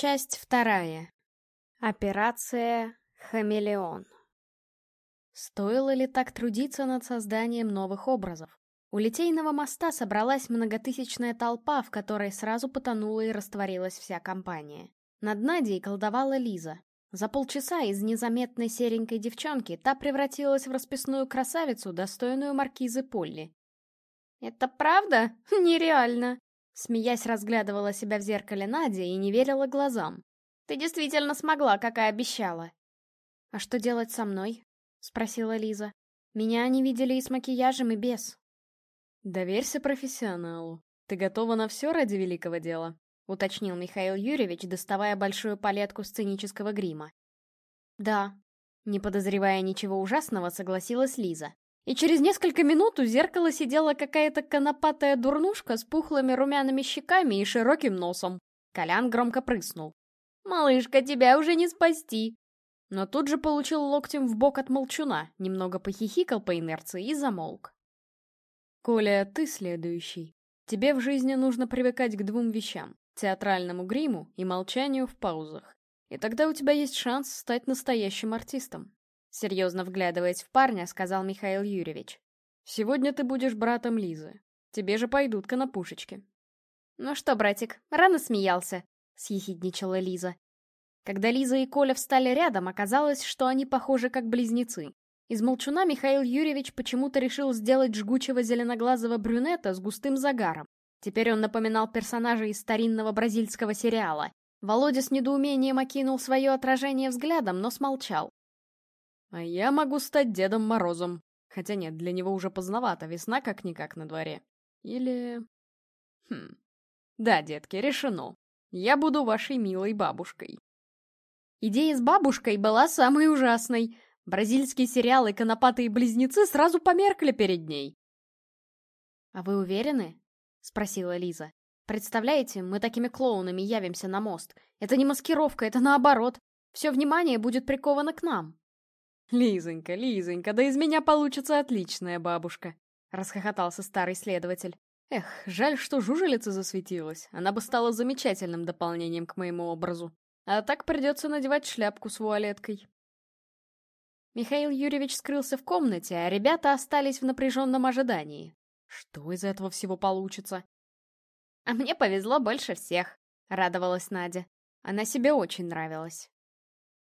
Часть вторая. Операция «Хамелеон». Стоило ли так трудиться над созданием новых образов? У Литейного моста собралась многотысячная толпа, в которой сразу потонула и растворилась вся компания. Над Надей колдовала Лиза. За полчаса из незаметной серенькой девчонки та превратилась в расписную красавицу, достойную маркизы Полли. «Это правда? Нереально!» Смеясь, разглядывала себя в зеркале Надя и не верила глазам. «Ты действительно смогла, как и обещала!» «А что делать со мной?» — спросила Лиза. «Меня они видели и с макияжем, и без». «Доверься профессионалу. Ты готова на все ради великого дела?» — уточнил Михаил Юрьевич, доставая большую палетку сценического грима. «Да». Не подозревая ничего ужасного, согласилась Лиза. И через несколько минут у зеркала сидела какая-то конопатая дурнушка с пухлыми румяными щеками и широким носом. Колян громко прыснул. «Малышка, тебя уже не спасти!» но тут же получил локтем в бок от молчуна, немного похихикал по инерции и замолк. «Коля, ты следующий. Тебе в жизни нужно привыкать к двум вещам — театральному гриму и молчанию в паузах. И тогда у тебя есть шанс стать настоящим артистом», — серьезно вглядываясь в парня, сказал Михаил Юрьевич. «Сегодня ты будешь братом Лизы. Тебе же пойдут-ка на пушечки». «Ну что, братик, рано смеялся», — съехидничала Лиза. Когда Лиза и Коля встали рядом, оказалось, что они похожи как близнецы. Из молчуна Михаил Юрьевич почему-то решил сделать жгучего зеленоглазого брюнета с густым загаром. Теперь он напоминал персонажа из старинного бразильского сериала. Володя с недоумением окинул свое отражение взглядом, но смолчал. «А я могу стать Дедом Морозом. Хотя нет, для него уже поздновато, весна как-никак на дворе. Или... Хм... Да, детки, решено. Я буду вашей милой бабушкой». Идея с бабушкой была самой ужасной. Бразильские сериалы «Конопатые близнецы» сразу померкли перед ней. «А вы уверены?» — спросила Лиза. «Представляете, мы такими клоунами явимся на мост. Это не маскировка, это наоборот. Все внимание будет приковано к нам». «Лизонька, Лизонька, да из меня получится отличная бабушка», — расхохотался старый следователь. «Эх, жаль, что жужелица засветилась. Она бы стала замечательным дополнением к моему образу». А так придется надевать шляпку с вуалеткой. Михаил Юрьевич скрылся в комнате, а ребята остались в напряженном ожидании. Что из этого всего получится? «А мне повезло больше всех», — радовалась Надя. Она себе очень нравилась.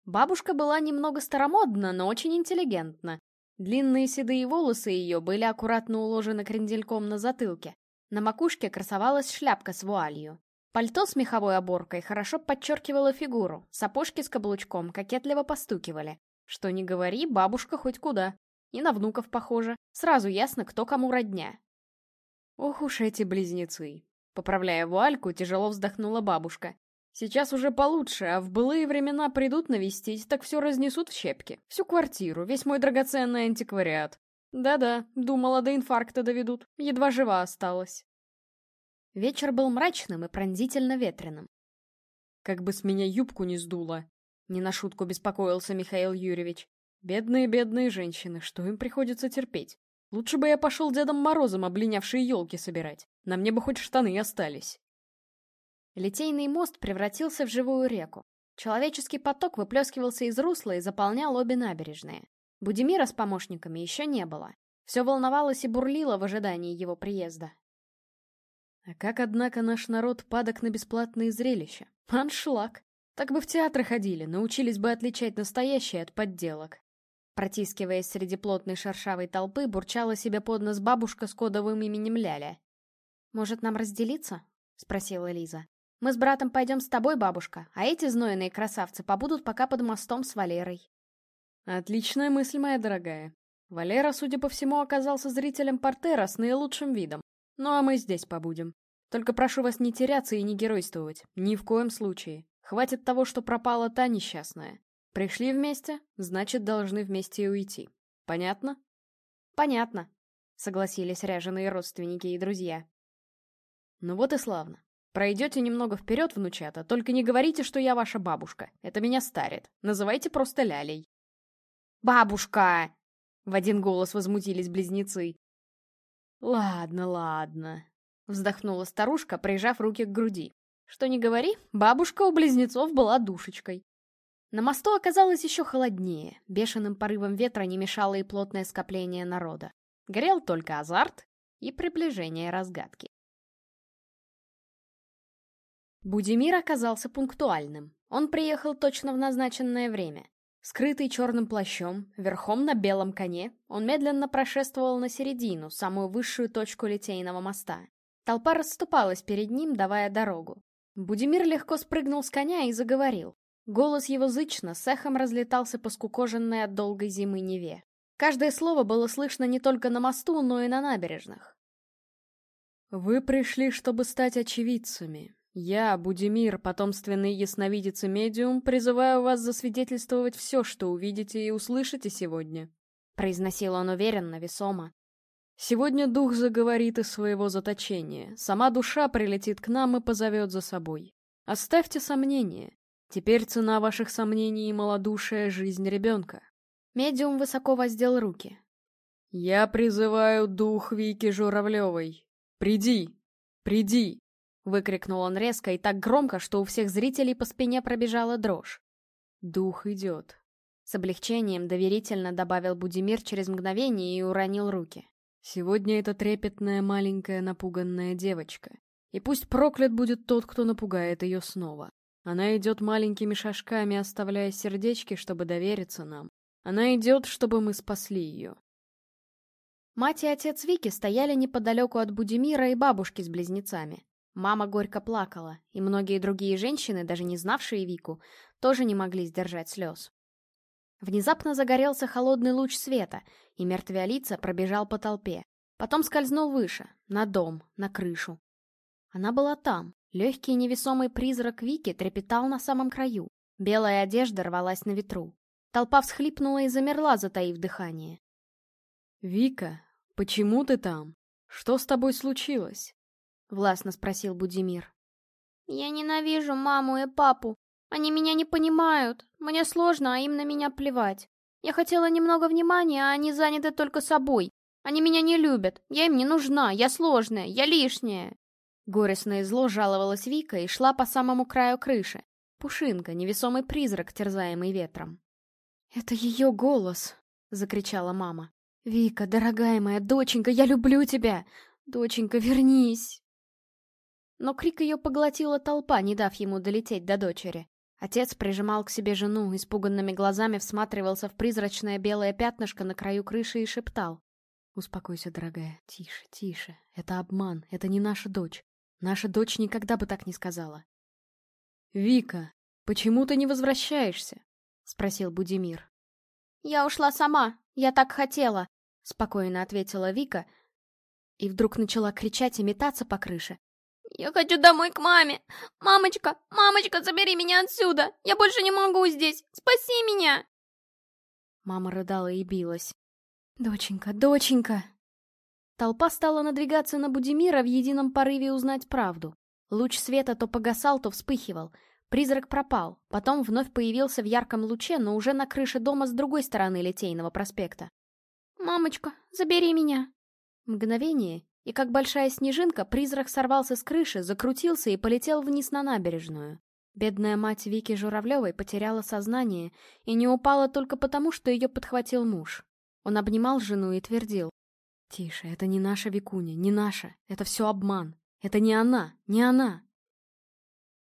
Бабушка была немного старомодна, но очень интеллигентна. Длинные седые волосы ее были аккуратно уложены крендельком на затылке. На макушке красовалась шляпка с вуалью. Пальто с меховой оборкой хорошо подчеркивало фигуру, сапожки с каблучком кокетливо постукивали. Что ни говори, бабушка хоть куда. И на внуков похоже. Сразу ясно, кто кому родня. Ох уж эти близнецы. Поправляя вуальку, тяжело вздохнула бабушка. Сейчас уже получше, а в былые времена придут навестить, так все разнесут в щепки. Всю квартиру, весь мой драгоценный антиквариат. Да-да, думала, до инфаркта доведут. Едва жива осталась. Вечер был мрачным и пронзительно ветреным. «Как бы с меня юбку не сдуло!» Не на шутку беспокоился Михаил Юрьевич. «Бедные-бедные женщины, что им приходится терпеть? Лучше бы я пошел Дедом Морозом облинявшие елки собирать. На мне бы хоть штаны остались». Литейный мост превратился в живую реку. Человеческий поток выплескивался из русла и заполнял обе набережные. Будимира с помощниками еще не было. Все волновалось и бурлило в ожидании его приезда. А как, однако, наш народ падок на бесплатные зрелища? Аншлаг. Так бы в театры ходили, научились бы отличать настоящее от подделок. Протискиваясь среди плотной шершавой толпы, бурчала себе под нос бабушка с кодовым именем Ляля. «Может, нам разделиться?» — спросила Лиза. «Мы с братом пойдем с тобой, бабушка, а эти знойные красавцы побудут пока под мостом с Валерой». «Отличная мысль, моя дорогая. Валера, судя по всему, оказался зрителем портера с наилучшим видом. Ну а мы здесь побудем. Только прошу вас не теряться и не геройствовать. Ни в коем случае. Хватит того, что пропала та несчастная. Пришли вместе, значит, должны вместе и уйти. Понятно? Понятно, согласились ряженые родственники и друзья. Ну вот и славно. Пройдете немного вперед, внучата, только не говорите, что я ваша бабушка. Это меня старит. Называйте просто Лялей. «Бабушка!» — в один голос возмутились близнецы. «Ладно, ладно», — вздохнула старушка, прижав руки к груди. Что не говори, бабушка у близнецов была душечкой. На мосту оказалось еще холоднее, бешеным порывом ветра не мешало и плотное скопление народа. Горел только азарт и приближение разгадки. Будимир оказался пунктуальным. Он приехал точно в назначенное время. Скрытый черным плащом, верхом на белом коне, он медленно прошествовал на середину, самую высшую точку Литейного моста. Толпа расступалась перед ним, давая дорогу. Будимир легко спрыгнул с коня и заговорил. Голос его зычно, с эхом разлетался по скукоженной от долгой зимы Неве. Каждое слово было слышно не только на мосту, но и на набережных. «Вы пришли, чтобы стать очевидцами. Я, Будимир, потомственный ясновидец и медиум, призываю вас засвидетельствовать все, что увидите и услышите сегодня», — произносил он уверенно, весомо. «Сегодня дух заговорит из своего заточения, сама душа прилетит к нам и позовет за собой. Оставьте сомнения. Теперь цена ваших сомнений и малодушия — жизнь ребенка. Медиум высоко воздел руки. «Я призываю дух Вики Журавлевой. Приди! Приди!» Выкрикнул он резко и так громко, что у всех зрителей по спине пробежала дрожь. «Дух идет!» С облегчением доверительно добавил Будимир через мгновение и уронил руки. «Сегодня это трепетная маленькая напуганная девочка. И пусть проклят будет тот, кто напугает ее снова. Она идет маленькими шажками, оставляя сердечки, чтобы довериться нам. Она идет, чтобы мы спасли ее. Мать и отец Вики стояли неподалеку от Будимира и бабушки с близнецами. Мама горько плакала, и многие другие женщины, даже не знавшие Вику, тоже не могли сдержать слез. Внезапно загорелся холодный луч света, и мертвеолица пробежал по толпе. Потом скользнул выше, на дом, на крышу. Она была там, Легкий невесомый призрак Вики трепетал на самом краю. Белая одежда рвалась на ветру. Толпа всхлипнула и замерла, затаив дыхание. «Вика, почему ты там? Что с тобой случилось?» — властно спросил Будимир. «Я ненавижу маму и папу. Они меня не понимают. Мне сложно, а им на меня плевать. Я хотела немного внимания, а они заняты только собой. Они меня не любят. Я им не нужна. Я сложная. Я лишняя. Горестно и зло жаловалась Вика и шла по самому краю крыши. Пушинка, невесомый призрак, терзаемый ветром. «Это ее голос!» — закричала мама. «Вика, дорогая моя доченька, я люблю тебя! Доченька, вернись!» Но крик ее поглотила толпа, не дав ему долететь до дочери. Отец прижимал к себе жену, испуганными глазами всматривался в призрачное белое пятнышко на краю крыши и шептал. «Успокойся, дорогая, тише, тише. Это обман, это не наша дочь. Наша дочь никогда бы так не сказала. «Вика, почему ты не возвращаешься?» — спросил Будимир. «Я ушла сама, я так хотела», — спокойно ответила Вика и вдруг начала кричать и метаться по крыше. «Я хочу домой к маме! Мамочка, мамочка, забери меня отсюда! Я больше не могу здесь! Спаси меня!» Мама рыдала и билась. «Доченька, доченька!» Толпа стала надвигаться на Будимира в едином порыве узнать правду. Луч света то погасал, то вспыхивал. Призрак пропал, потом вновь появился в ярком луче, но уже на крыше дома с другой стороны Литейного проспекта. «Мамочка, забери меня!» Мгновение, и как большая снежинка, призрак сорвался с крыши, закрутился и полетел вниз на набережную. Бедная мать Вики Журавлевой потеряла сознание и не упала только потому, что ее подхватил муж. Он обнимал жену и твердил. Тише, это не наша Викуня, не наша. Это все обман. Это не она, не она.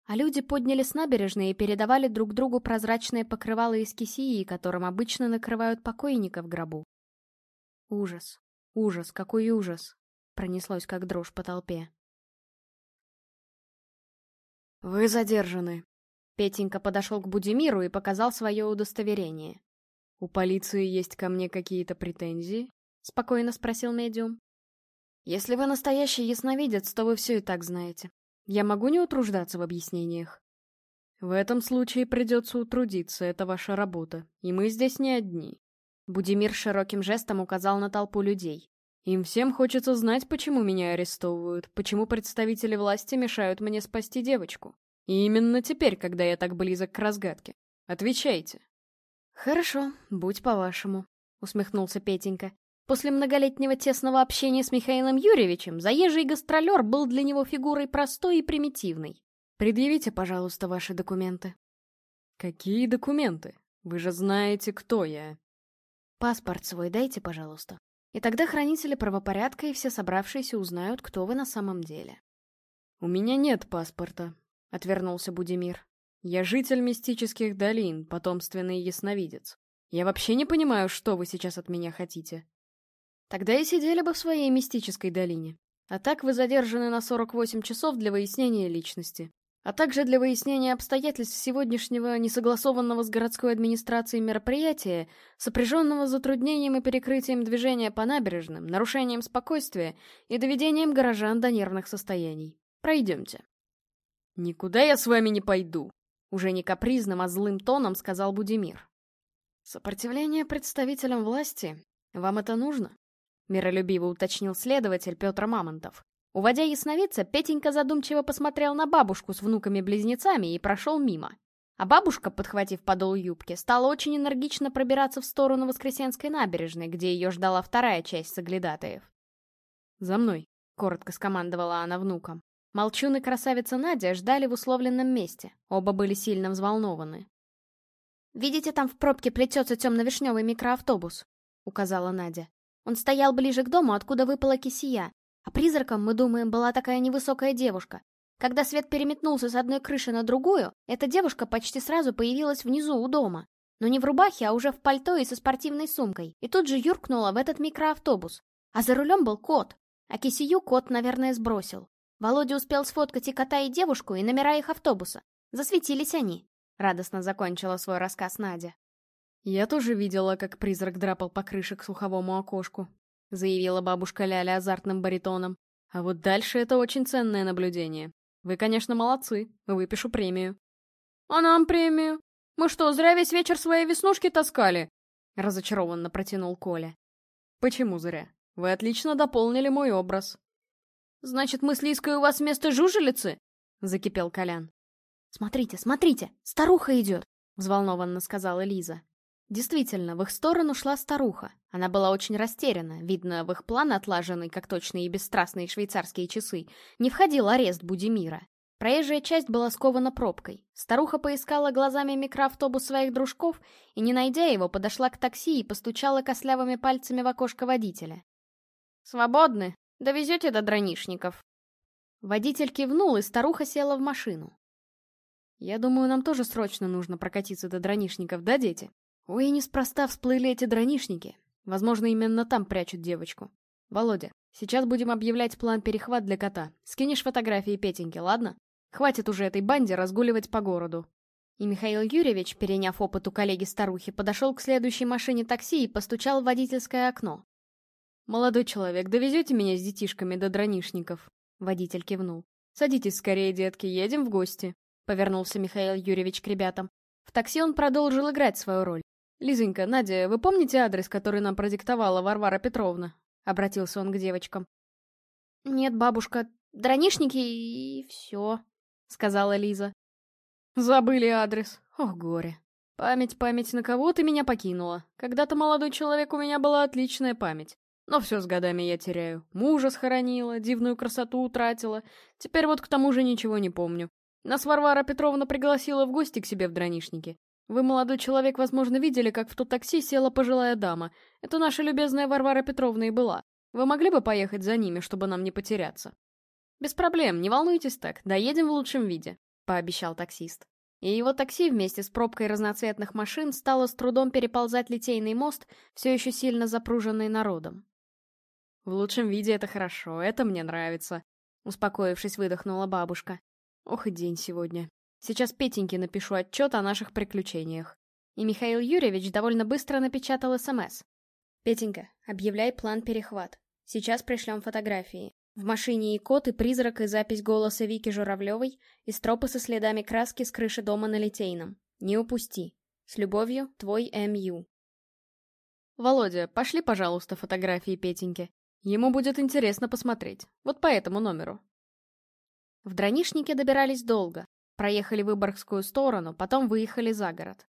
А люди подняли с набережной и передавали друг другу прозрачные покрывала из кисии, которым обычно накрывают покойника в гробу. Ужас, ужас, какой ужас! Пронеслось как дрожь по толпе. «Вы задержаны». Петенька подошел к Будимиру и показал свое удостоверение. «У полиции есть ко мне какие-то претензии?» — спокойно спросил медиум. «Если вы настоящий ясновидец, то вы все и так знаете. Я могу не утруждаться в объяснениях?» «В этом случае придется утрудиться, это ваша работа, и мы здесь не одни». Будимир широким жестом указал на толпу людей. «Им всем хочется знать, почему меня арестовывают, почему представители власти мешают мне спасти девочку. И именно теперь, когда я так близок к разгадке. Отвечайте». «Хорошо, будь по-вашему», — усмехнулся Петенька. После многолетнего тесного общения с Михаилом Юрьевичем заезжий гастролер был для него фигурой простой и примитивной. Предъявите, пожалуйста, ваши документы. Какие документы? Вы же знаете, кто я. Паспорт свой дайте, пожалуйста. И тогда хранители правопорядка и все собравшиеся узнают, кто вы на самом деле. «У меня нет паспорта», — отвернулся Будимир. «Я житель мистических долин, потомственный ясновидец. Я вообще не понимаю, что вы сейчас от меня хотите». «Тогда и сидели бы в своей мистической долине. А так вы задержаны на 48 часов для выяснения личности а также для выяснения обстоятельств сегодняшнего несогласованного с городской администрацией мероприятия, сопряженного с затруднением и перекрытием движения по набережным, нарушением спокойствия и доведением горожан до нервных состояний. Пройдемте. «Никуда я с вами не пойду», — уже не капризным, а злым тоном сказал Будимир. «Сопротивление представителям власти? Вам это нужно?» — миролюбиво уточнил следователь Петр Мамонтов. Уводя ясновидца, Петенька задумчиво посмотрел на бабушку с внуками-близнецами и прошел мимо. А бабушка, подхватив подол юбки, стала очень энергично пробираться в сторону Воскресенской набережной, где ее ждала вторая часть соглядатаев. «За мной», — коротко скомандовала она внукам. Молчун и красавица Надя ждали в условленном месте. Оба были сильно взволнованы. «Видите, там в пробке плетется темно-вишневый микроавтобус», — указала Надя. Он стоял ближе к дому, откуда выпала кисия, а призраком, мы думаем, была такая невысокая девушка. Когда свет переметнулся с одной крыши на другую, эта девушка почти сразу появилась внизу у дома. Но не в рубахе, а уже в пальто и со спортивной сумкой. И тут же юркнула в этот микроавтобус. А за рулем был кот. А кисию кот, наверное, сбросил. Володя успел сфоткать и кота, и девушку, и номера их автобуса. Засветились они. Радостно закончила свой рассказ Надя. Я тоже видела, как призрак драпал по крыше к слуховому окошку. — заявила бабушка Ляля азартным баритоном. «А вот дальше это очень ценное наблюдение. Вы, конечно, молодцы. Выпишу премию». «А нам премию? Мы что, зря весь вечер свои веснушки таскали?» — разочарованно протянул Коля. «Почему зря? Вы отлично дополнили мой образ». «Значит, мы с Лиской у вас вместо жужелицы?» — закипел Колян. «Смотрите, смотрите, старуха идет!» — взволнованно сказала Лиза. Действительно, в их сторону шла старуха. Она была очень растеряна, видно, в их план, отлаженный, как точные и бесстрастные швейцарские часы, не входил арест Будимира. Проезжая часть была скована пробкой. Старуха поискала глазами микроавтобус своих дружков и, не найдя его, подошла к такси и постучала костлявыми пальцами в окошко водителя. «Свободны? Довезете до Дранишников?» Водитель кивнул, и старуха села в машину. «Я думаю, нам тоже срочно нужно прокатиться до Дранишников, да, дети?» Ой, неспроста всплыли эти дранишники. Возможно, именно там прячут девочку. Володя, сейчас будем объявлять план перехват для кота. Скинешь фотографии Петеньки, ладно? Хватит уже этой банде разгуливать по городу. И Михаил Юрьевич, переняв опыт у коллеги-старухи, подошел к следующей машине такси и постучал в водительское окно. «Молодой человек, довезете меня с детишками до дранишников?» Водитель кивнул. «Садитесь скорее, детки, едем в гости», — повернулся Михаил Юрьевич к ребятам. В такси он продолжил играть свою роль. «Лизонька, Надя, вы помните адрес, который нам продиктовала Варвара Петровна?» — обратился он к девочкам. «Нет, бабушка, дранишники и все», — сказала Лиза. «Забыли адрес. Ох, горе. Память, память, на кого ты меня покинула? Когда-то, молодой человек, у меня была отличная память. Но все с годами я теряю. Мужа схоронила, дивную красоту утратила. Теперь вот к тому же ничего не помню. Нас Варвара Петровна пригласила в гости к себе в Дранишнике. Вы, молодой человек, возможно, видели, как в тот такси села пожилая дама. Это наша любезная Варвара Петровна и была. Вы могли бы поехать за ними, чтобы нам не потеряться? Без проблем, не волнуйтесь так, доедем в лучшем виде, пообещал таксист. И его такси вместе с пробкой разноцветных машин стало с трудом переползать Литейный мост, все еще сильно запруженный народом. В лучшем виде это хорошо, это мне нравится, успокоившись, выдохнула бабушка. Ох и день сегодня. Сейчас Петеньке напишу отчет о наших приключениях. И Михаил Юрьевич довольно быстро напечатал СМС. «Петенька, объявляй план перехват. Сейчас пришлем фотографии. В машине и кот, и призрак, и запись голоса Вики Журавлевой, и стропы со следами краски с крыши дома на Литейном. Не упусти. С любовью, твой М.Ю. Володя, пошли, пожалуйста, фотографии Петеньки. Ему будет интересно посмотреть. Вот по этому номеру. В Дранишнике добирались долго. Проехали Выборгскую сторону, потом выехали за город.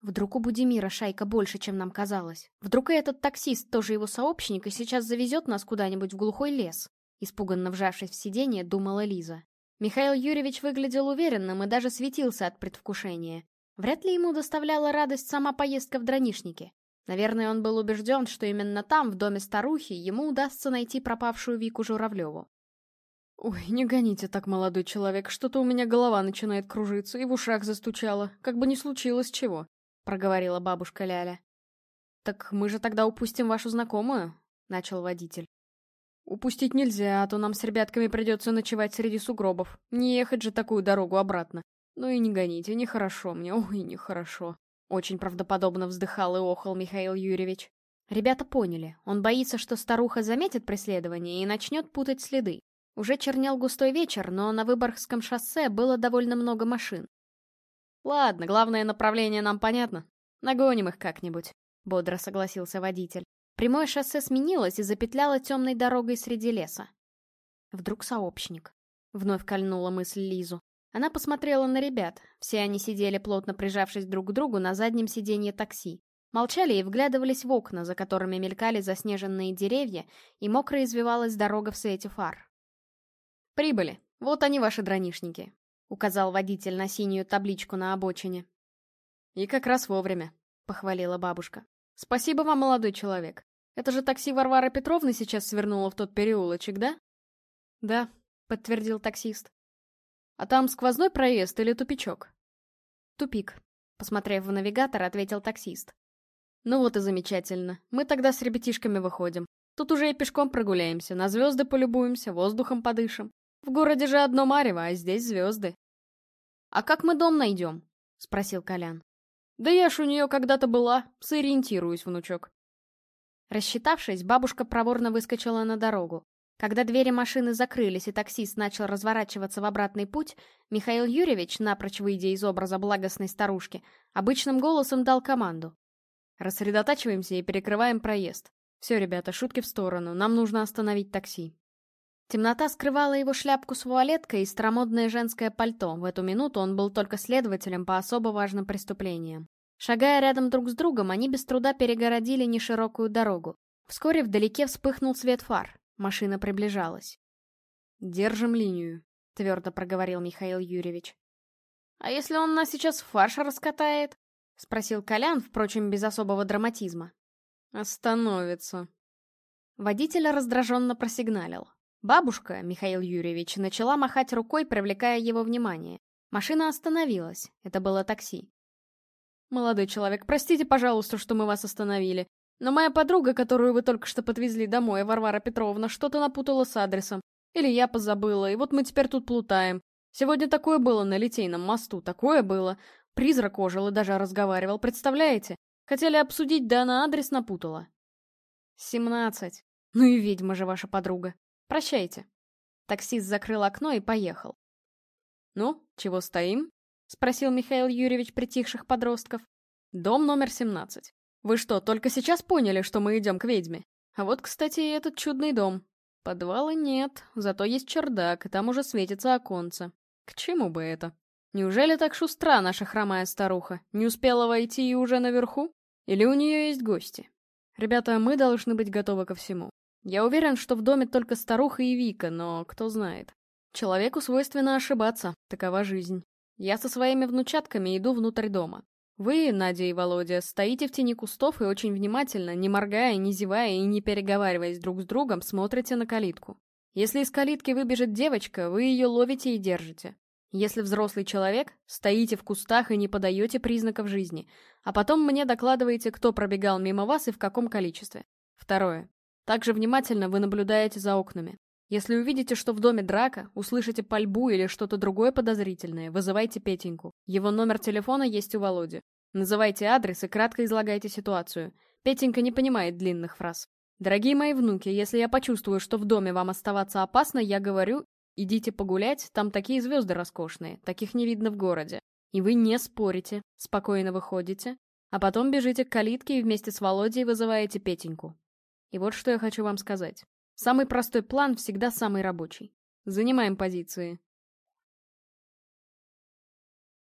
Вдруг у Будимира шайка больше, чем нам казалось. Вдруг и этот таксист тоже его сообщник и сейчас завезет нас куда-нибудь в глухой лес. Испуганно вжавшись в сиденье, думала Лиза. Михаил Юрьевич выглядел уверенным и даже светился от предвкушения. Вряд ли ему доставляла радость сама поездка в Дранишники. Наверное, он был убежден, что именно там, в доме старухи, ему удастся найти пропавшую Вику Журавлеву. «Ой, не гоните так, молодой человек, что-то у меня голова начинает кружиться и в ушах застучало, как бы не случилось чего», — проговорила бабушка Ляля. «Так мы же тогда упустим вашу знакомую», — начал водитель. «Упустить нельзя, а то нам с ребятками придется ночевать среди сугробов. Не ехать же такую дорогу обратно. Ну и не гоните, нехорошо мне, ой, нехорошо». Очень правдоподобно вздыхал и охал Михаил Юрьевич. Ребята поняли, он боится, что старуха заметит преследование и начнет путать следы. Уже чернел густой вечер, но на Выборгском шоссе было довольно много машин. «Ладно, главное направление нам понятно. Нагоним их как-нибудь», — бодро согласился водитель. Прямое шоссе сменилось и запетляло темной дорогой среди леса. Вдруг сообщник. Вновь кольнула мысль Лизу. Она посмотрела на ребят. Все они сидели, плотно прижавшись друг к другу на заднем сиденье такси. Молчали и вглядывались в окна, за которыми мелькали заснеженные деревья, и мокро извивалась дорога в свете фар. «Прибыли. Вот они, ваши дранишники», — указал водитель на синюю табличку на обочине. «И как раз вовремя», — похвалила бабушка. «Спасибо вам, молодой человек. Это же такси Варвары Петровны сейчас свернуло в тот переулочек, да?» «Да», — подтвердил таксист. «А там сквозной проезд или тупичок?» «Тупик», — посмотрев в навигатор, ответил таксист. «Ну вот и замечательно. Мы тогда с ребятишками выходим. Тут уже и пешком прогуляемся, на звезды полюбуемся, воздухом подышим. В городе же одно марево, а здесь звезды. «А как мы дом найдем?» — спросил Колян. «Да я ж у нее когда-то была, сориентируюсь, внучок». Рассчитавшись, бабушка проворно выскочила на дорогу. Когда двери машины закрылись и таксист начал разворачиваться в обратный путь, Михаил Юрьевич, напрочь выйдя из образа благостной старушки, обычным голосом дал команду. «Рассредотачиваемся и перекрываем проезд. Все, ребята, шутки в сторону, нам нужно остановить такси». Темнота скрывала его шляпку с вуалеткой и старомодное женское пальто. В эту минуту он был только следователем по особо важным преступлениям. Шагая рядом друг с другом, они без труда перегородили неширокую дорогу. Вскоре вдалеке вспыхнул свет фар. Машина приближалась. «Держим линию», — твердо проговорил Михаил Юрьевич. «А если он нас сейчас в фарш раскатает?» — спросил Колян, впрочем, без особого драматизма. «Остановится». Водитель раздраженно просигналил. Бабушка, Михаил Юрьевич, начала махать рукой, привлекая его внимание. Машина остановилась. Это было такси. «Молодой человек, простите, пожалуйста, что мы вас остановили. Но моя подруга, которую вы только что подвезли домой, Варвара Петровна, что-то напутала с адресом. Или я позабыла, и вот мы теперь тут плутаем. Сегодня такое было на Литейном мосту, такое было. Призрак ожил и даже разговаривал, представляете? Хотели обсудить, да она адрес напутала». «Семнадцать. Ну и ведьма же ваша подруга. Прощайте. Таксист закрыл окно и поехал. «Ну, чего стоим?» — спросил Михаил Юрьевич притихших подростков. «Дом номер 17. Вы что, только сейчас поняли, что мы идем к ведьме? А вот, кстати, и этот чудный дом. Подвала нет, зато есть чердак, и там уже светится оконце. К чему бы это? Неужели так шустра наша хромая старуха? Не успела войти и уже наверху? Или у нее есть гости? Ребята, мы должны быть готовы ко всему. Я уверен, что в доме только старуха и Вика, но кто знает. Человеку свойственно ошибаться, такова жизнь. Я со своими внучатками иду внутрь дома. Вы, Надя и Володя, стоите в тени кустов и очень внимательно, не моргая, не зевая и не переговариваясь друг с другом, смотрите на калитку. Если из калитки выбежит девочка, вы ее ловите и держите. Если взрослый человек, стоите в кустах и не подаете признаков жизни, а потом мне докладываете, кто пробегал мимо вас и в каком количестве. Второе. Также внимательно вы наблюдаете за окнами. Если увидите, что в доме драка, услышите пальбу или что-то другое подозрительное, вызывайте Петеньку. Его номер телефона есть у Володи. Называйте адрес и кратко излагайте ситуацию. Петенька не понимает длинных фраз. Дорогие мои внуки, если я почувствую, что в доме вам оставаться опасно, я говорю, идите погулять, там такие звезды роскошные, таких не видно в городе. И вы не спорите, спокойно выходите, а потом бежите к калитке и вместе с Володей вызываете Петеньку. И вот что я хочу вам сказать. Самый простой план всегда самый рабочий. Занимаем позиции.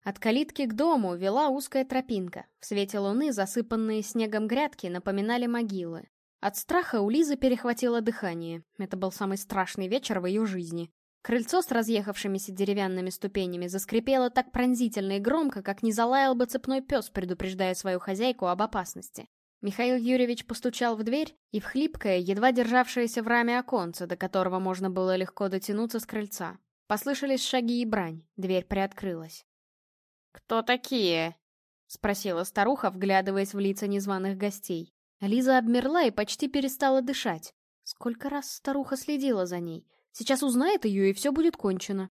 От калитки к дому вела узкая тропинка. В свете луны засыпанные снегом грядки напоминали могилы. От страха у Лизы перехватило дыхание. Это был самый страшный вечер в ее жизни. Крыльцо с разъехавшимися деревянными ступенями заскрипело так пронзительно и громко, как не залаял бы цепной пес, предупреждая свою хозяйку об опасности. Михаил Юрьевич постучал в дверь, и в хлипкое, едва державшееся в раме оконце, до которого можно было легко дотянуться с крыльца. Послышались шаги и брань, дверь приоткрылась. «Кто такие?» — спросила старуха, вглядываясь в лица незваных гостей. Лиза обмерла и почти перестала дышать. Сколько раз старуха следила за ней. Сейчас узнает ее, и все будет кончено.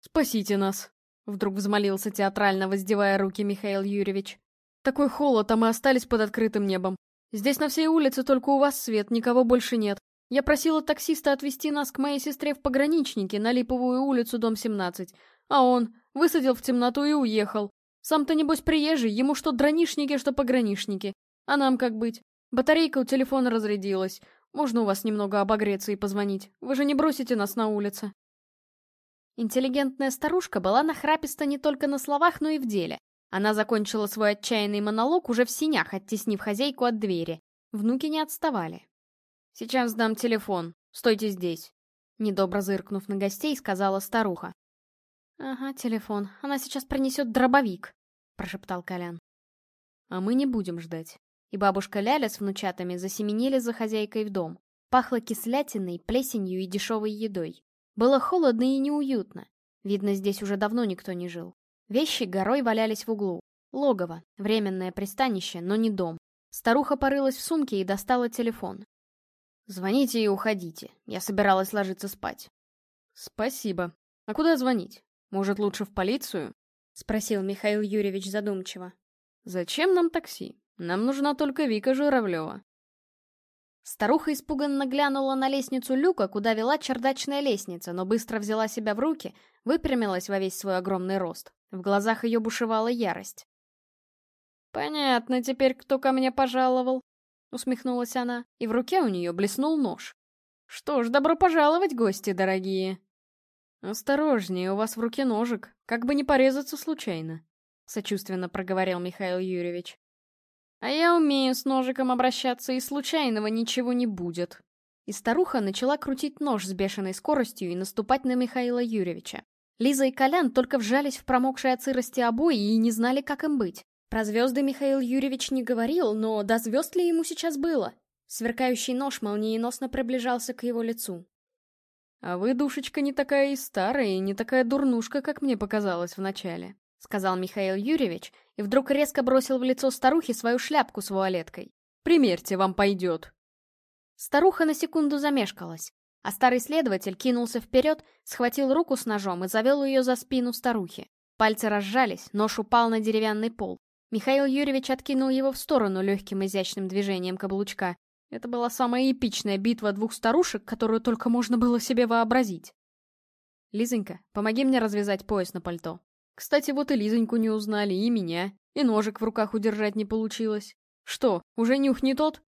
«Спасите нас!» — вдруг взмолился театрально, воздевая руки Михаил Юрьевич. Такой холод, а мы остались под открытым небом. Здесь на всей улице только у вас свет, никого больше нет. Я просила таксиста отвезти нас к моей сестре в пограничнике на Липовую улицу, дом 17. А он высадил в темноту и уехал. Сам-то, небось, приезжий, ему что дранишники, что пограничники. А нам как быть? Батарейка у телефона разрядилась. Можно у вас немного обогреться и позвонить? Вы же не бросите нас на улице. Интеллигентная старушка была нахраписта не только на словах, но и в деле. Она закончила свой отчаянный монолог уже в синях, оттеснив хозяйку от двери. Внуки не отставали. «Сейчас сдам телефон. Стойте здесь», — недобро зыркнув на гостей, сказала старуха. «Ага, телефон. Она сейчас принесет дробовик», — прошептал Колян. «А мы не будем ждать». И бабушка Ляля с внучатами засеменили за хозяйкой в дом. Пахло кислятиной, плесенью и дешевой едой. Было холодно и неуютно. Видно, здесь уже давно никто не жил. Вещи горой валялись в углу. Логово, временное пристанище, но не дом. Старуха порылась в сумке и достала телефон. «Звоните и уходите. Я собиралась ложиться спать». «Спасибо. А куда звонить? Может, лучше в полицию?» — спросил Михаил Юрьевич задумчиво. «Зачем нам такси? Нам нужна только Вика Журавлева». Старуха испуганно глянула на лестницу люка, куда вела чердачная лестница, но быстро взяла себя в руки, выпрямилась во весь свой огромный рост. В глазах ее бушевала ярость. «Понятно теперь, кто ко мне пожаловал», — усмехнулась она, и в руке у нее блеснул нож. «Что ж, добро пожаловать, гости дорогие!» «Осторожнее, у вас в руке ножик, как бы не порезаться случайно», — сочувственно проговорил Михаил Юрьевич. «А я умею с ножиком обращаться, и случайного ничего не будет». И старуха начала крутить нож с бешеной скоростью и наступать на Михаила Юрьевича. Лиза и Колян только вжались в промокшие от сырости обои и не знали, как им быть. Про звезды Михаил Юрьевич не говорил, но до звезд ли ему сейчас было? Сверкающий нож молниеносно приближался к его лицу. «А вы, душечка, не такая и старая, и не такая дурнушка, как мне показалось вначале», — сказал Михаил Юрьевич, и вдруг резко бросил в лицо старухи свою шляпку с вуалеткой. «Примерьте, вам пойдет». Старуха на секунду замешкалась. А старый следователь кинулся вперед, схватил руку с ножом и завел ее за спину старухи. Пальцы разжались, нож упал на деревянный пол. Михаил Юрьевич откинул его в сторону легким изящным движением каблучка. Это была самая эпичная битва двух старушек, которую только можно было себе вообразить. «Лизонька, помоги мне развязать пояс на пальто. Кстати, вот и Лизоньку не узнали, и меня, и ножик в руках удержать не получилось. Что, уже нюх не тот?»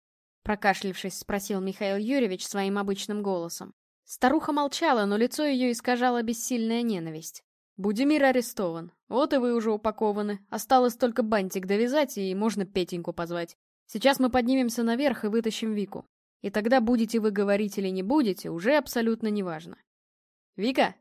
Прокашлившись, спросил Михаил Юрьевич своим обычным голосом. Старуха молчала, но лицо ее искажало бессильная ненависть. «Будимир арестован. Вот и вы уже упакованы. Осталось только бантик довязать, и можно Петеньку позвать. Сейчас мы поднимемся наверх и вытащим Вику. И тогда будете вы говорить или не будете, уже абсолютно неважно. «Вика!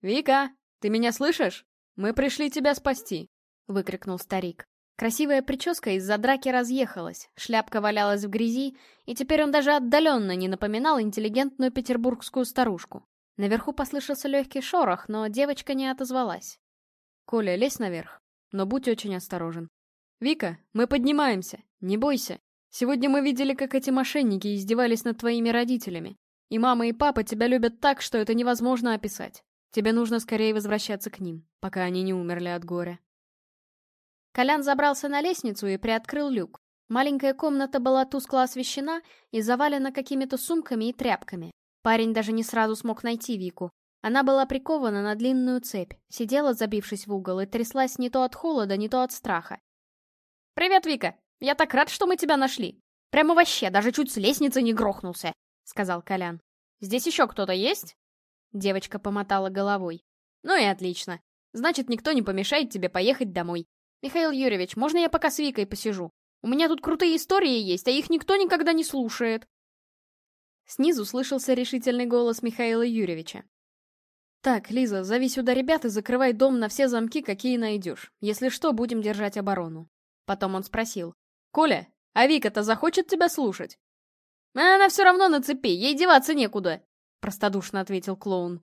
Вика! Ты меня слышишь? Мы пришли тебя спасти!» — выкрикнул старик. Красивая прическа из-за драки разъехалась, шляпка валялась в грязи, и теперь он даже отдаленно не напоминал интеллигентную петербургскую старушку. Наверху послышался легкий шорох, но девочка не отозвалась. «Коля, лезь наверх, но будь очень осторожен. Вика, мы поднимаемся, не бойся. Сегодня мы видели, как эти мошенники издевались над твоими родителями. И мама и папа тебя любят так, что это невозможно описать. Тебе нужно скорее возвращаться к ним, пока они не умерли от горя. Колян забрался на лестницу и приоткрыл люк. Маленькая комната была тускло освещена и завалена какими-то сумками и тряпками. Парень даже не сразу смог найти Вику. Она была прикована на длинную цепь, сидела, забившись в угол, и тряслась не то от холода, не то от страха. «Привет, Вика! Я так рад, что мы тебя нашли! Прямо вообще, даже чуть с лестницы не грохнулся!» — сказал Колян. «Здесь еще кто-то есть?» Девочка помотала головой. «Ну и отлично. Значит, никто не помешает тебе поехать домой. «Михаил Юрьевич, можно я пока с Викой посижу? У меня тут крутые истории есть, а их никто никогда не слушает». Снизу слышался решительный голос Михаила Юрьевича. Так, Лиза, зови сюда ребят и закрывай дом на все замки, какие найдешь. Если что, будем держать оборону. Потом он спросил. Коля, а Вика-то захочет тебя слушать? Она все равно на цепи, ей деваться некуда, простодушно ответил клоун.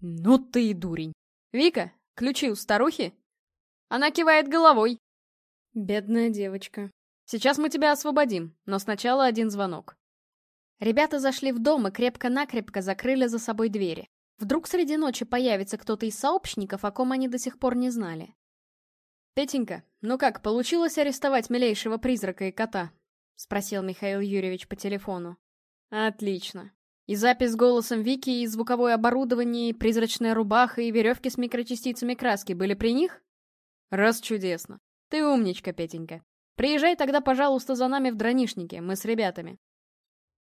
Ну ты и дурень. Вика, ключи у старухи? Она кивает головой. Бедная девочка. Сейчас мы тебя освободим, но сначала один звонок. Ребята зашли в дом и крепко-накрепко закрыли за собой двери. Вдруг среди ночи появится кто-то из сообщников, о ком они до сих пор не знали. «Петенька, ну как, получилось арестовать милейшего призрака и кота?» — спросил Михаил Юрьевич по телефону. «Отлично. И запись с голосом Вики, и звуковое оборудование, и призрачная рубаха, и веревки с микрочастицами краски были при них?» «Раз чудесно. Ты умничка, Петенька. Приезжай тогда, пожалуйста, за нами в Дранишники, мы с ребятами.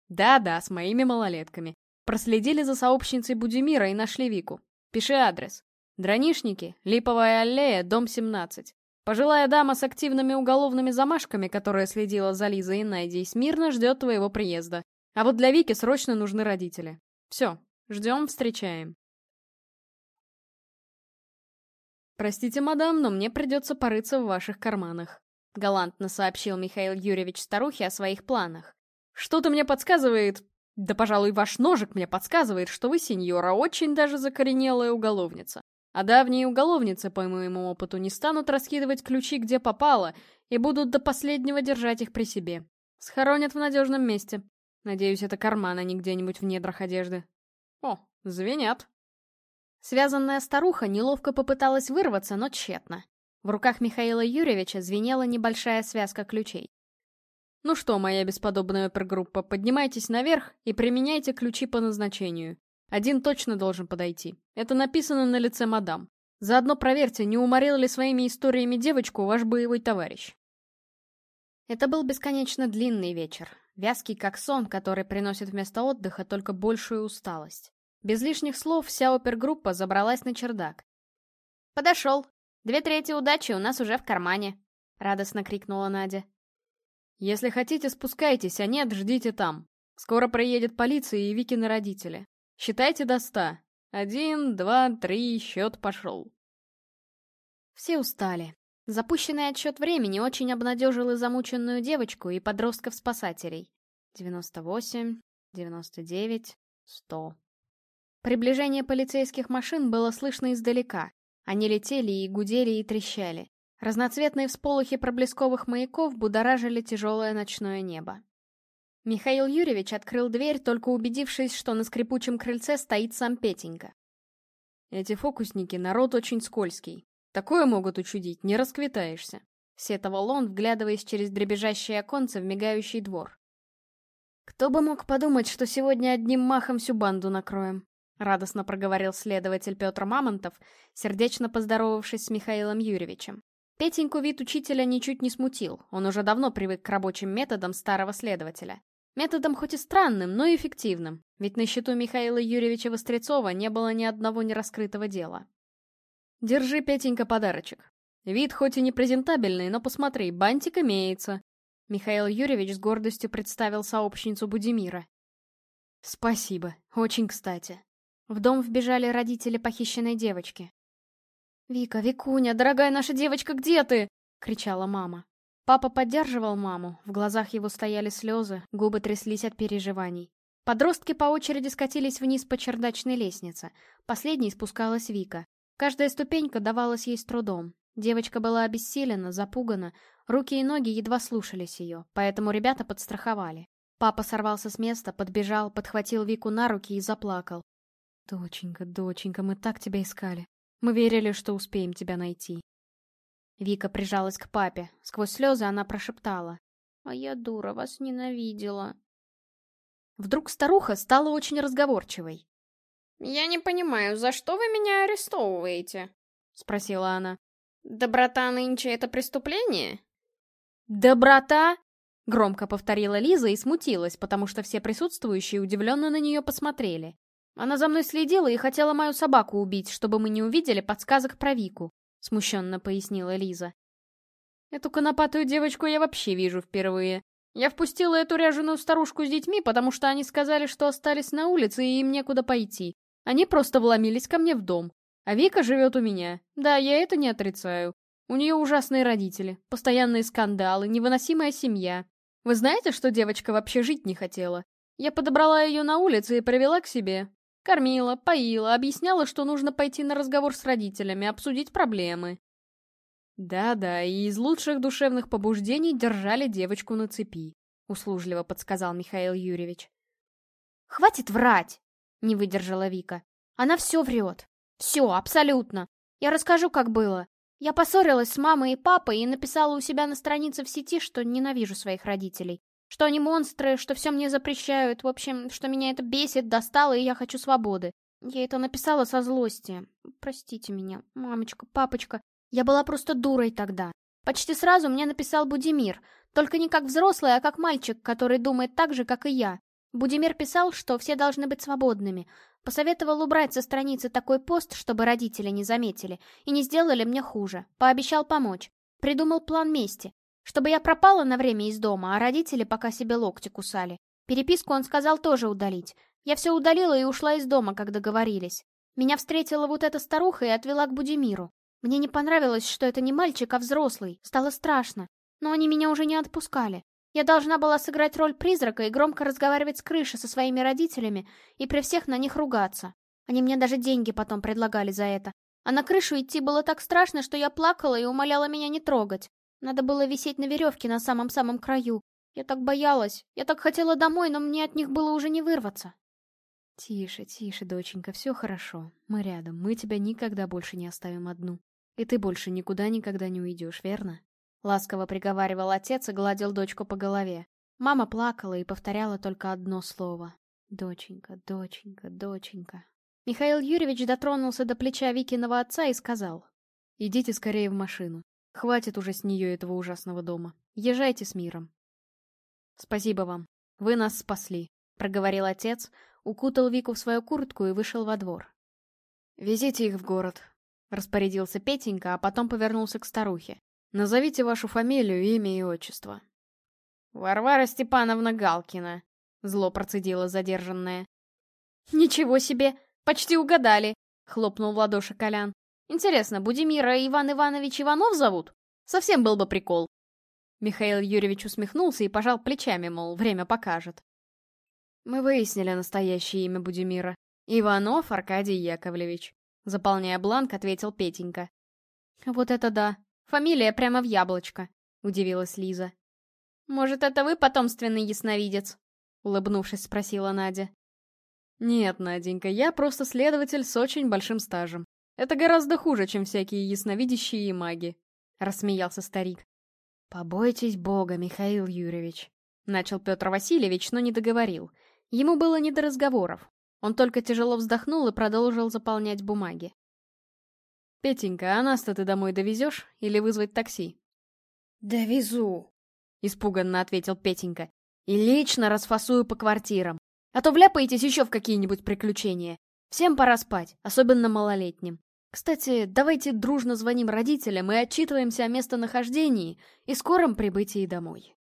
Да-да, с моими малолетками. Проследили за сообщницей Будимира и нашли Вику. Пиши адрес. Дранишники, Липовая аллея, дом 17. Пожилая дама с активными уголовными замашками, которая следила за Лизой и Найдей, смирно ждет твоего приезда. А вот для Вики срочно нужны родители. Все, ждем, встречаем. «Простите, мадам, но мне придется порыться в ваших карманах», — галантно сообщил Михаил Юрьевич старухе о своих планах. «Что-то мне подсказывает, да, пожалуй, ваш ножик мне подсказывает, что вы, сеньора, очень даже закоренелая уголовница. А давние уголовницы, по моему опыту, не станут раскидывать ключи где попало и будут до последнего держать их при себе. Схоронят в надежном месте. Надеюсь, это карман, а не где-нибудь в недрах одежды. О, звенят. Связанная старуха неловко попыталась вырваться, но тщетно. В руках Михаила Юрьевича звенела небольшая связка ключей. «Ну что, моя бесподобная опергруппа, поднимайтесь наверх и применяйте ключи по назначению. Один точно должен подойти. Это написано на лице мадам. Заодно проверьте, не уморил ли своими историями девочку ваш боевой товарищ». Это был бесконечно длинный вечер, вязкий как сон, который приносит вместо отдыха только большую усталость. Без лишних слов вся опергруппа забралась на чердак. «Подошел. Две трети удачи у нас уже в кармане», — радостно крикнула Надя. «Если хотите, спускайтесь, а нет, ждите там. Скоро приедет полиция и Викины родители. Считайте до ста. Один, два, три, счет пошел». Все устали. Запущенный отсчет времени очень обнадежил и замученную девочку, и подростков-спасателей. 98, 99, 100. Приближение полицейских машин было слышно издалека. Они летели и гудели и трещали. Разноцветные всполохи проблесковых маяков будоражили тяжелое ночное небо. Михаил Юрьевич открыл дверь, только убедившись, что на скрипучем крыльце стоит сам Петенька. «Эти фокусники — народ очень скользкий. Такое могут учудить, не расквитаешься», — сетовал он, вглядываясь через дребезжащее оконце в мигающий двор. «Кто бы мог подумать, что сегодня одним махом всю банду накроем?» — радостно проговорил следователь Петр Мамонтов, сердечно поздоровавшись с Михаилом Юрьевичем. Петеньку вид учителя ничуть не смутил, он уже давно привык к рабочим методам старого следователя. Методом хоть и странным, но эффективным, ведь на счету Михаила Юрьевича Вострецова не было ни одного нераскрытого дела. «Держи, Петенька, подарочек. Вид хоть и не презентабельный, но посмотри, бантик имеется». Михаил Юрьевич с гордостью представил сообщницу Будимира. «Спасибо, очень кстати». В дом вбежали родители похищенной девочки. «Вика, Викуня, дорогая наша девочка, где ты?» — кричала мама. Папа поддерживал маму, в глазах его стояли слезы, губы тряслись от переживаний. Подростки по очереди скатились вниз по чердачной лестнице. Последней спускалась Вика. Каждая ступенька давалась ей с трудом. Девочка была обессилена, запугана, руки и ноги едва слушались ее, поэтому ребята подстраховали. Папа сорвался с места, подбежал, подхватил Вику на руки и заплакал. «Доченька, доченька, мы так тебя искали. Мы верили, что успеем тебя найти. Вика прижалась к папе. Сквозь слезы она прошептала. «А я, дура, вас ненавидела». Вдруг старуха стала очень разговорчивой. «Я не понимаю, за что вы меня арестовываете?» — спросила она. «Доброта нынче — это преступление?» «Доброта?» — громко повторила Лиза и смутилась, потому что все присутствующие удивленно на нее посмотрели. Она за мной следила и хотела мою собаку убить, чтобы мы не увидели подсказок про Вику», — смущенно пояснила Лиза. «Эту конопатую девочку я вообще вижу впервые. Я впустила эту ряженую старушку с детьми, потому что они сказали, что остались на улице и им некуда пойти. Они просто вломились ко мне в дом. А Вика живет у меня. Да, я это не отрицаю. У нее ужасные родители, постоянные скандалы, невыносимая семья. Вы знаете, что девочка вообще жить не хотела? Я подобрала ее на улице и привела к себе. Кормила, поила, объясняла, что нужно пойти на разговор с родителями, обсудить проблемы. Да-да, и из лучших душевных побуждений держали девочку на цепи, услужливо подсказал Михаил Юрьевич. Хватит врать! Не выдержала Вика. Она все врет. Все, абсолютно. Я расскажу, как было. Я поссорилась с мамой и папой и написала у себя на странице в сети, что ненавижу своих родителей. Что они монстры, что все мне запрещают, в общем, что меня это бесит, достало, и я хочу свободы. Я это написала со злости. Простите меня, мамочка, папочка. Я была просто дурой тогда. Почти сразу мне написал Будимир, только не как взрослый, а как мальчик, который думает так же, как и я. Будимир писал, что все должны быть свободными. Посоветовал убрать со страницы такой пост, чтобы родители не заметили, и не сделали мне хуже. Пообещал помочь. Придумал план мести. Чтобы я пропала на время из дома, а родители пока себе локти кусали. Переписку он сказал тоже удалить. Я все удалила и ушла из дома, как договорились. Меня встретила вот эта старуха и отвела к Будимиру. Мне не понравилось, что это не мальчик, а взрослый. Стало страшно. Но они меня уже не отпускали. Я должна была сыграть роль призрака и громко разговаривать с крыши со своими родителями и при всех на них ругаться. Они мне даже деньги потом предлагали за это. А на крышу идти было так страшно, что я плакала и умоляла меня не трогать. Надо было висеть на веревке на самом-самом краю. Я так боялась. Я так хотела домой, но мне от них было уже не вырваться. Тише, тише, доченька, все хорошо. Мы рядом, мы тебя никогда больше не оставим одну. И ты больше никуда никогда не уйдешь, верно? Ласково приговаривал отец и гладил дочку по голове. Мама плакала и повторяла только одно слово. «Доченька, доченька, доченька». Михаил Юрьевич дотронулся до плеча Викиного отца и сказал. «Идите скорее в машину. Хватит уже с нее этого ужасного дома. Езжайте с миром». «Спасибо вам. Вы нас спасли», — проговорил отец, укутал Вику в свою куртку и вышел во двор. «Везите их в город. Распорядился Петенька, а потом повернулся к старухе. «Назовите вашу фамилию, имя и отчество». «Варвара Степановна Галкина», — зло процедила задержанная. «Ничего себе! Почти угадали!» — хлопнул в ладоши Колян. «Интересно, Будимира Иван Иванович Иванов зовут? Совсем был бы прикол». Михаил Юрьевич усмехнулся и пожал плечами, мол, время покажет. Мы выяснили настоящее имя Будимира. Иванов Аркадий Яковлевич. Заполняя бланк, ответил Петенька. «Вот это да! Фамилия прямо в яблочко!» — удивилась Лиза. «Может, это вы потомственный ясновидец?» — улыбнувшись, спросила Надя. «Нет, Наденька, я просто следователь с очень большим стажем. Это гораздо хуже, чем всякие ясновидящие и маги», — рассмеялся старик. «Побойтесь Бога, Михаил Юрьевич», — начал Петр Васильевич, но не договорил. Ему было не до разговоров. Он только тяжело вздохнул и продолжил заполнять бумаги. «Петенька, а нас-то ты домой довезешь или вызвать такси?» «Довезу», — испуганно ответил Петенька. «И лично расфасую по квартирам. А то вляпаетесь еще в какие-нибудь приключения. Всем пора спать, особенно малолетним. Кстати, давайте дружно звоним родителям и отчитываемся о местонахождении и скором прибытии домой».